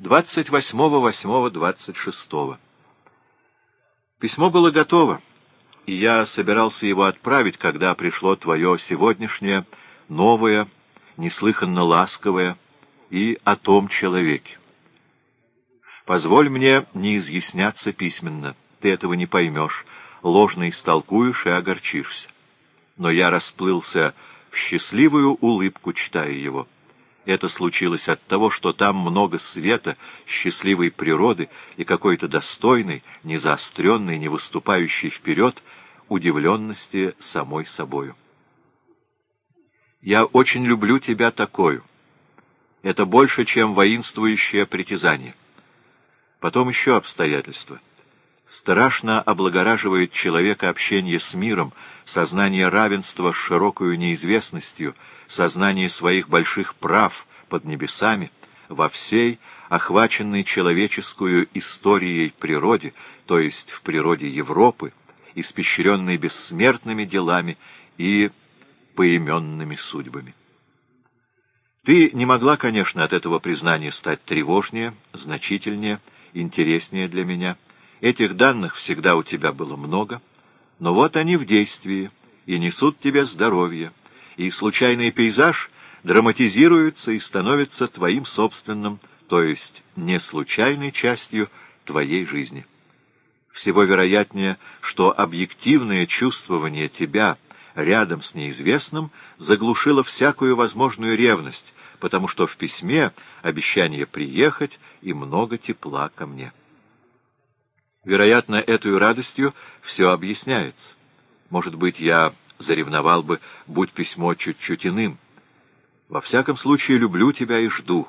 28.08.26. Письмо было готово, и я собирался его отправить, когда пришло твое сегодняшнее, новое, неслыханно ласковое и о том человеке. Позволь мне не изъясняться письменно, ты этого не поймешь, ложно истолкуешь и огорчишься. Но я расплылся в счастливую улыбку, читая его. Это случилось от того, что там много света, счастливой природы и какой-то достойной, не заостренной, не выступающей вперед удивленности самой собою. Я очень люблю тебя такою. Это больше, чем воинствующее притязание. Потом еще обстоятельства. Страшно облагораживает человека общение с миром, сознание равенства с широкою неизвестностью, сознание своих больших прав под небесами, во всей охваченной человеческую историей природе, то есть в природе Европы, испещренной бессмертными делами и поименными судьбами. Ты не могла, конечно, от этого признания стать тревожнее, значительнее, интереснее для меня — Этих данных всегда у тебя было много, но вот они в действии и несут тебе здоровье, и случайный пейзаж драматизируется и становится твоим собственным, то есть не случайной частью твоей жизни. Всего вероятнее, что объективное чувствование тебя рядом с неизвестным заглушило всякую возможную ревность, потому что в письме обещание приехать и много тепла ко мне. Вероятно, этой радостью все объясняется. Может быть, я заревновал бы, будь письмо чуть-чуть иным. Во всяком случае, люблю тебя и жду,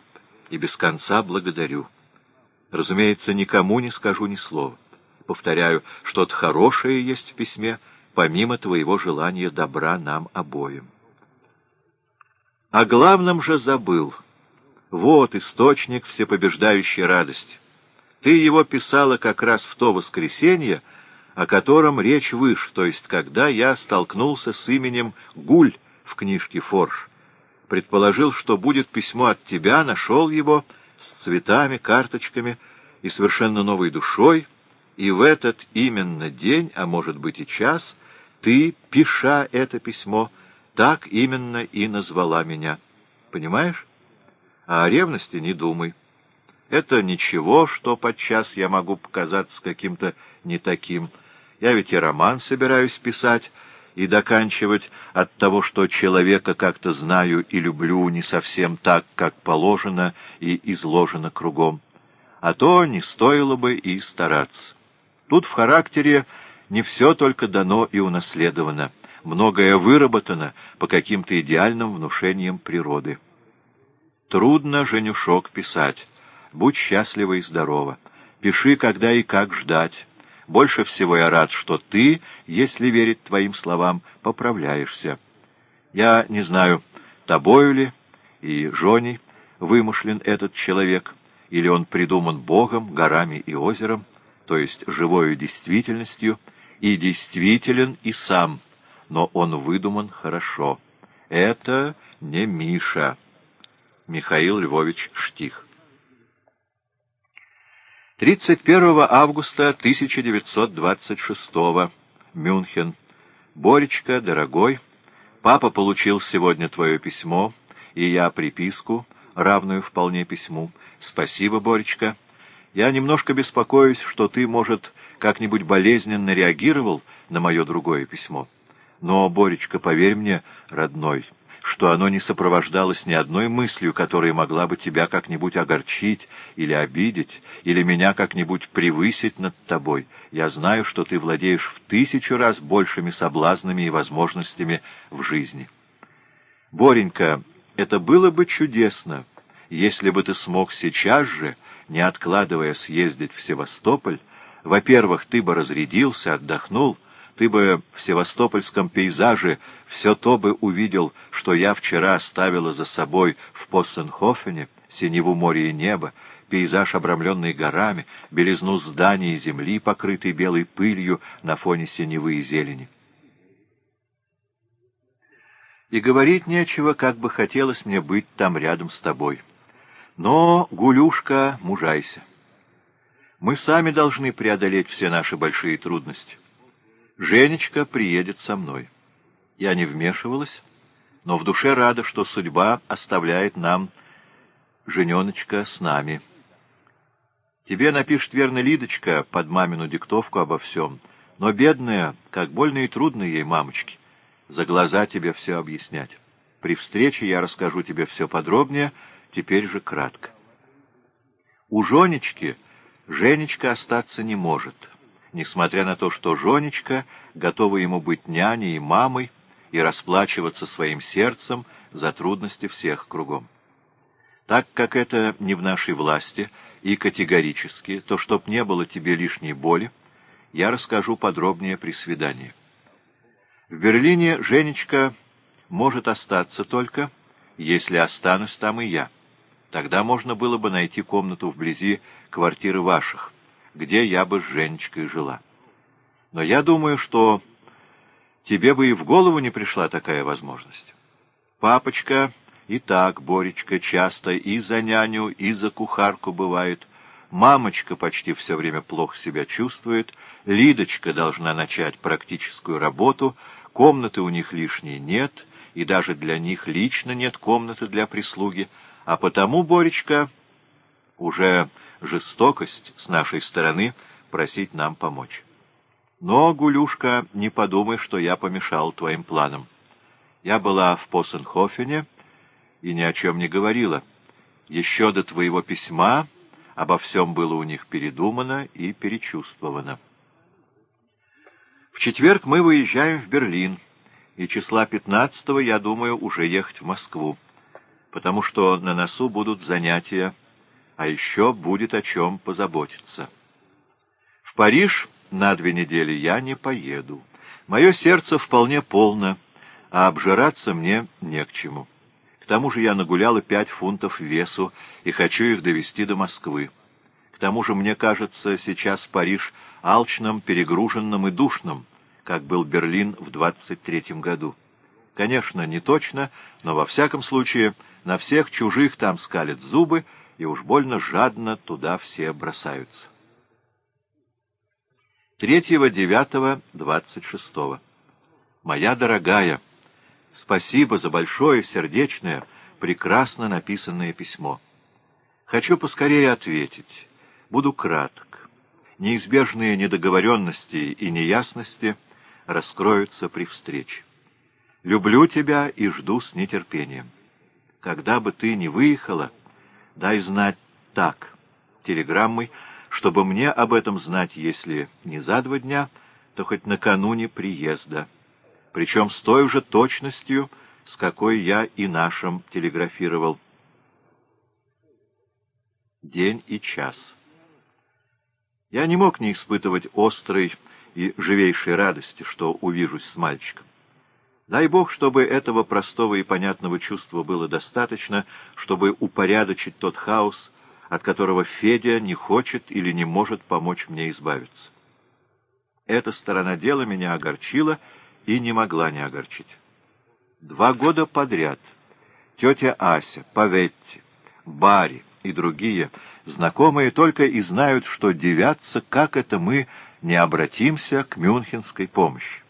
и без конца благодарю. Разумеется, никому не скажу ни слова. Повторяю, что-то хорошее есть в письме, помимо твоего желания добра нам обоим. О главном же забыл. Вот источник всепобеждающей радости. Ты его писала как раз в то воскресенье, о котором речь выше, то есть когда я столкнулся с именем Гуль в книжке Форш. Предположил, что будет письмо от тебя, нашел его с цветами, карточками и совершенно новой душой, и в этот именно день, а может быть и час, ты, пиша это письмо, так именно и назвала меня. Понимаешь? А о ревности не думай. Это ничего, что подчас я могу показаться каким-то не таким. Я ведь и роман собираюсь писать и доканчивать от того, что человека как-то знаю и люблю не совсем так, как положено и изложено кругом. А то не стоило бы и стараться. Тут в характере не все только дано и унаследовано, многое выработано по каким-то идеальным внушениям природы. Трудно, женюшок, писать. Будь счастлива и здорова. Пиши, когда и как ждать. Больше всего я рад, что ты, если верить твоим словам, поправляешься. Я не знаю, тобою ли и Жоней вымышлен этот человек, или он придуман Богом, горами и озером, то есть живою действительностью, и действителен и сам, но он выдуман хорошо. Это не Миша. Михаил Львович Штих 31 августа 1926 Мюнхен. Боречка, дорогой, папа получил сегодня твое письмо, и я приписку, равную вполне письму. Спасибо, Боречка. Я немножко беспокоюсь, что ты, может, как-нибудь болезненно реагировал на мое другое письмо. Но, Боречка, поверь мне, родной, что оно не сопровождалось ни одной мыслью, которая могла бы тебя как-нибудь огорчить или обидеть, или меня как-нибудь превысить над тобой. Я знаю, что ты владеешь в тысячу раз большими соблазнами и возможностями в жизни. Боренька, это было бы чудесно, если бы ты смог сейчас же, не откладывая съездить в Севастополь, во-первых, ты бы разрядился, отдохнул, ты бы в севастопольском пейзаже все то бы увидел, что я вчера оставила за собой в Поссенхофене, синеву моря и неба, пейзаж, обрамленный горами, белизну зданий и земли, покрытой белой пылью на фоне синевы и зелени. И говорить нечего, как бы хотелось мне быть там рядом с тобой. Но, Гулюшка, мужайся. Мы сами должны преодолеть все наши большие трудности. Женечка приедет со мной. Я не вмешивалась, но в душе рада, что судьба оставляет нам жененочка с нами. Тебе напишет верно Лидочка под мамину диктовку обо всем, но, бедная, как больно и трудно ей, мамочки, за глаза тебе все объяснять. При встрече я расскажу тебе все подробнее, теперь же кратко. У Женечки Женечка остаться не может, несмотря на то, что Женечка готова ему быть няней и мамой и расплачиваться своим сердцем за трудности всех кругом. Так как это не в нашей власти и категорически, то чтоб не было тебе лишней боли, я расскажу подробнее при свидании. В Берлине Женечка может остаться только, если останусь там и я. Тогда можно было бы найти комнату вблизи квартиры ваших, где я бы с Женечкой жила. Но я думаю, что тебе бы и в голову не пришла такая возможность. Папочка и так, Боречка, часто и за няню, и за кухарку бывает. Мамочка почти все время плохо себя чувствует. Лидочка должна начать практическую работу. Комнаты у них лишней нет, и даже для них лично нет комнаты для прислуги. А потому, Боречка, уже жестокость с нашей стороны просить нам помочь. Но, Гулюшка, не подумай, что я помешал твоим планам. Я была в Поссенхофене и ни о чем не говорила. Еще до твоего письма обо всем было у них передумано и перечувствовано. В четверг мы выезжаем в Берлин, и числа пятнадцатого, я думаю, уже ехать в Москву потому что на носу будут занятия, а еще будет о чем позаботиться. В Париж на две недели я не поеду. Мое сердце вполне полно, а обжираться мне не к чему. К тому же я нагуляла пять фунтов весу и хочу их довести до Москвы. К тому же, мне кажется, сейчас Париж алчным, перегруженным и душным, как был Берлин в двадцать третьем году. Конечно, не точно, но во всяком случае на всех чужих там скалят зубы, и уж больно жадно туда все бросаются. Третьего, девятого, двадцать шестого. Моя дорогая, спасибо за большое, сердечное, прекрасно написанное письмо. Хочу поскорее ответить. Буду краток. Неизбежные недоговоренности и неясности раскроются при встрече. Люблю тебя и жду с нетерпением когда бы ты ни выехала, дай знать так, телеграммой, чтобы мне об этом знать, если не за два дня, то хоть накануне приезда. Причем с той же точностью, с какой я и нашим телеграфировал. День и час. Я не мог не испытывать острой и живейшей радости, что увижусь с мальчиком. Дай Бог, чтобы этого простого и понятного чувства было достаточно, чтобы упорядочить тот хаос, от которого Федя не хочет или не может помочь мне избавиться. Эта сторона дела меня огорчила и не могла не огорчить. Два года подряд тетя Ася, Паветти, Барри и другие знакомые только и знают, что девятся, как это мы не обратимся к мюнхенской помощи.